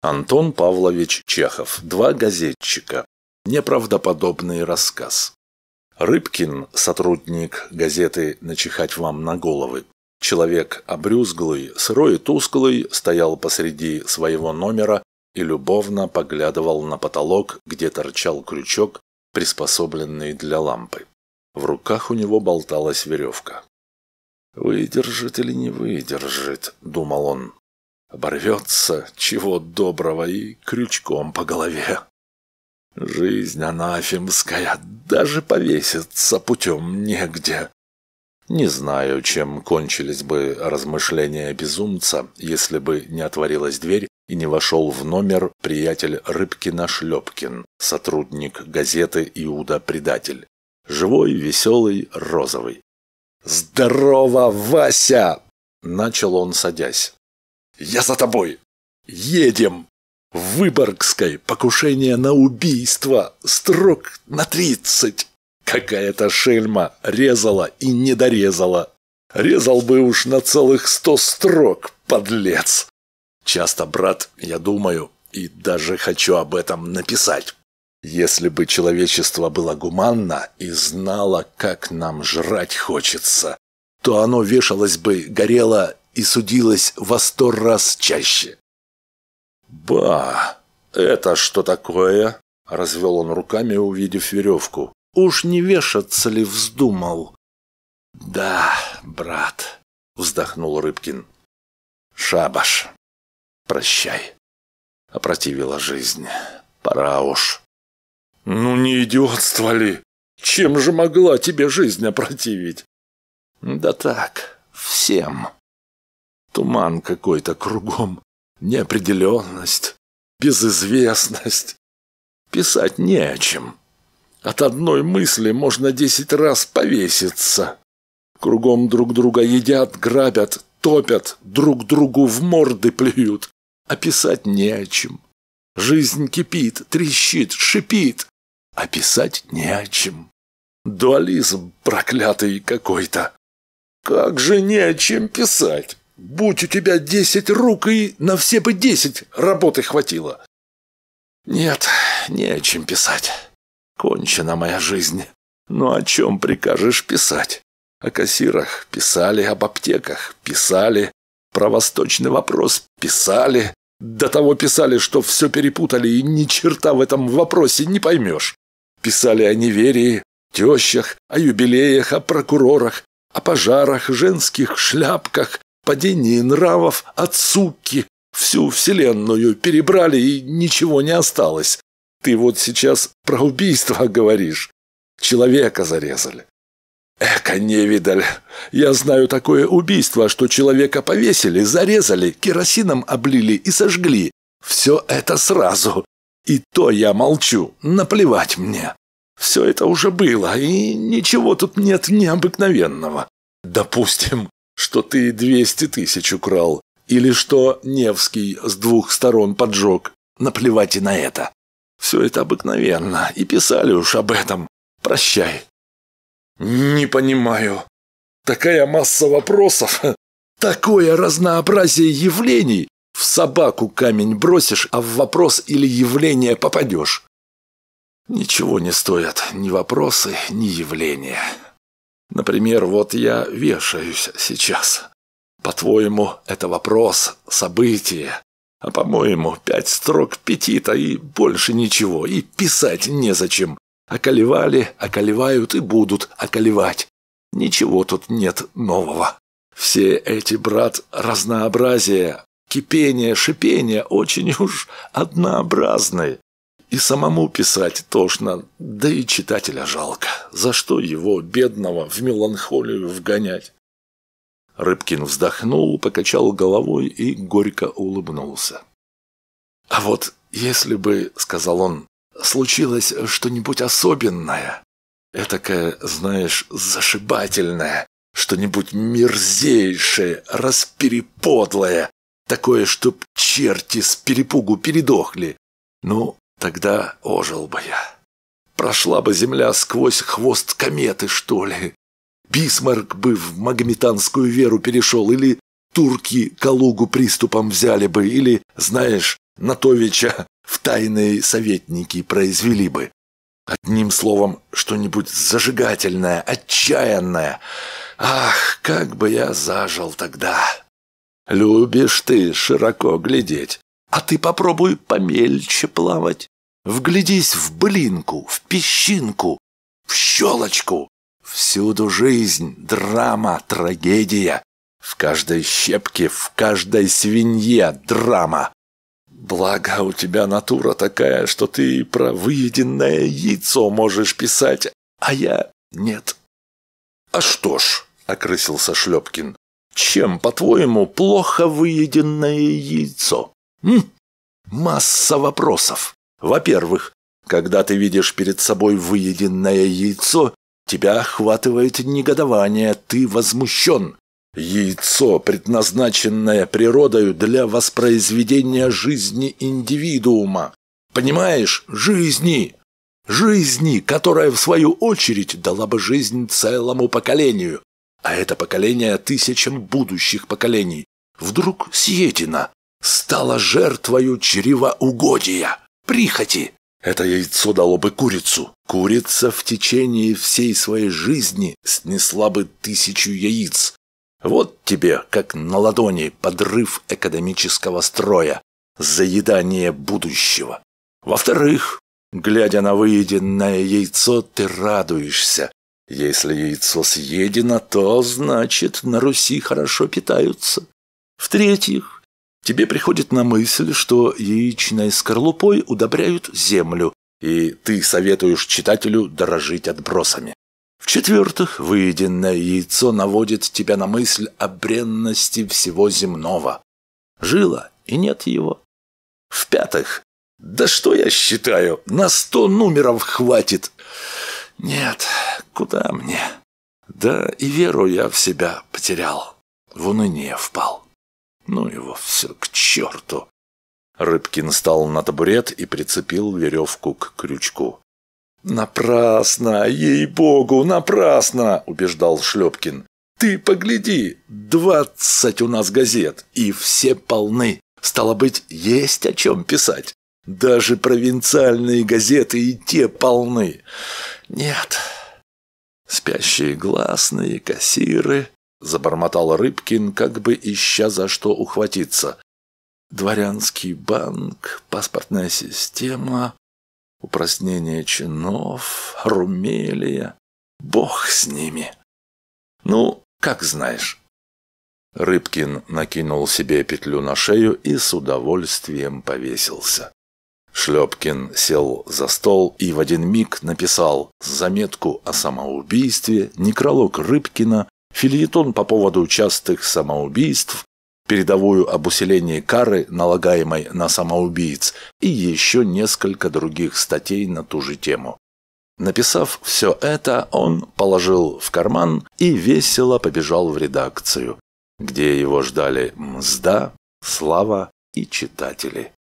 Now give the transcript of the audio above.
Антон Павлович Чехов. Два газетчика. Неправдоподобный рассказ. Рыбкин, сотрудник газеты «Начихать вам на головы». Человек обрюзглый, сырой и тусклый, стоял посреди своего номера и любовно поглядывал на потолок, где торчал крючок, приспособленный для лампы. В руках у него болталась веревка. «Выдержит или не выдержит?» – думал он. Оборвется, чего доброго, и крючком по голове. Жизнь анафемская, даже повеситься путем негде. Не знаю, чем кончились бы размышления безумца, если бы не отворилась дверь и не вошел в номер приятель Рыбкина-Шлепкин, сотрудник газеты «Иуда-предатель». Живой, веселый, розовый. «Здорово, Вася!» – начал он, садясь. Я за тобой. Едем. В Выборгской покушение на убийство. Строк на тридцать. Какая-то шельма резала и не дорезала. Резал бы уж на целых сто строк, подлец. Часто, брат, я думаю и даже хочу об этом написать. Если бы человечество было гуманно и знало, как нам жрать хочется, то оно вешалось бы, горело и судилось во сто раз чаще. «Ба! Это что такое?» – развел он руками, увидев веревку. «Уж не вешаться ли вздумал?» «Да, брат», – вздохнул Рыбкин. «Шабаш, прощай. Опротивила жизнь. Пора уж». «Ну не идиотство ли? Чем же могла тебе жизнь опротивить?» «Да так, всем». Туман какой-то кругом, неопределенность, безызвестность. Писать не о чем. От одной мысли можно десять раз повеситься. Кругом друг друга едят, грабят, топят, друг другу в морды плюют. А писать не о чем. Жизнь кипит, трещит, шипит. А писать не о чем. Дуализм проклятый какой-то. Как же не о чем писать? Будь у тебя десять рук, и на все бы десять работы хватило. Нет, не о чем писать. Кончена моя жизнь. Ну о чем прикажешь писать? О кассирах писали, об аптеках писали, про восточный вопрос писали. До того писали, что все перепутали, и ни черта в этом вопросе не поймешь. Писали о неверии, тещах, о юбилеях, о прокурорах, о пожарах, женских шляпках, падении нравов от суки. Всю вселенную перебрали и ничего не осталось. Ты вот сейчас про убийство говоришь. Человека зарезали. Эка невидаль. Я знаю такое убийство, что человека повесили, зарезали, керосином облили и сожгли. Все это сразу. И то я молчу. Наплевать мне. Все это уже было, и ничего тут нет необыкновенного. Допустим, что ты двести тысяч украл, или что Невский с двух сторон поджег. Наплевать и на это. Все это обыкновенно, и писали уж об этом. Прощай. Не понимаю. Такая масса вопросов, такое разнообразие явлений. В собаку камень бросишь, а в вопрос или явление попадешь. Ничего не стоят ни вопросы, ни явления. Например, вот я вешаюсь сейчас. По-твоему, это вопрос, событие. А по-моему, пять строк петита и больше ничего, и писать незачем. Околевали, околевают и будут околевать. Ничего тут нет нового. Все эти, брат, разнообразия, кипение, шипение очень уж однообразные. И самому писать тошно, да и читателя жалко. За что его, бедного, в меланхолию вгонять? Рыбкин вздохнул, покачал головой и горько улыбнулся. «А вот если бы, — сказал он, — случилось что-нибудь особенное, этакое, знаешь, зашибательное, что-нибудь мерзейшее, распереподлое, такое, чтоб черти с перепугу передохли, ну, Тогда ожил бы я. Прошла бы земля сквозь хвост кометы, что ли. Бисмарк бы в магометанскую веру перешел или турки Калугу приступом взяли бы или, знаешь, Натовича в тайные советники произвели бы. Одним словом, что-нибудь зажигательное, отчаянное. Ах, как бы я зажил тогда! Любишь ты широко глядеть, а ты попробуй помельче плавать. Вглядись в блинку, в песчинку, в щелочку. Всюду жизнь, драма, трагедия. В каждой щепке, в каждой свинье драма. Благо, у тебя натура такая, что ты про выеденное яйцо можешь писать, а я нет. А что ж, окрысился Шлепкин, чем, по-твоему, плохо выеденное яйцо? М? Масса вопросов. Во-первых, когда ты видишь перед собой выеденное яйцо, тебя охватывает негодование, ты возмущен. Яйцо, предназначенное природою для воспроизведения жизни индивидуума. Понимаешь? Жизни! Жизни, которая, в свою очередь, дала бы жизнь целому поколению. А это поколение тысячам будущих поколений. Вдруг съедено, стало жертвою чревоугодия, прихоти. Это яйцо дало бы курицу. Курица в течение всей своей жизни снесла бы тысячу яиц. Вот тебе, как на ладони, подрыв экономического строя, заедание будущего. Во-вторых, глядя на выеденное яйцо, ты радуешься. Если яйцо съедено, то, значит, на Руси хорошо питаются. В-третьих, тебе приходит на мысль, что яичной скорлупой удобряют землю, и ты советуешь читателю дорожить отбросами. В-четвертых, выеденное яйцо наводит тебя на мысль о бренности всего земного. Жило, и нет его. В-пятых, да что я считаю, на сто номеров хватит. Нет, куда мне? Да и веру я в себя потерял, в уныние впал. Ну его все к черту. Рыбкин встал на табурет и прицепил веревку к крючку. «Напрасно, ей-богу, напрасно!» – убеждал Шлепкин. «Ты погляди, двадцать у нас газет, и все полны. Стало быть, есть о чем писать. Даже провинциальные газеты и те полны. Нет, спящие гласные, кассиры...» – забормотал Рыбкин, как бы ища за что ухватиться. «Дворянский банк, паспортная система...» Упростнение чинов, румелия. Бог с ними. Ну, как знаешь. Рыбкин накинул себе петлю на шею и с удовольствием повесился. Шлепкин сел за стол и в один миг написал заметку о самоубийстве, некролог Рыбкина, фильетон по поводу частых самоубийств, передовую об усилении кары, налагаемой на самоубийц, и еще несколько других статей на ту же тему. Написав все это, он положил в карман и весело побежал в редакцию, где его ждали Мзда, Слава и читатели.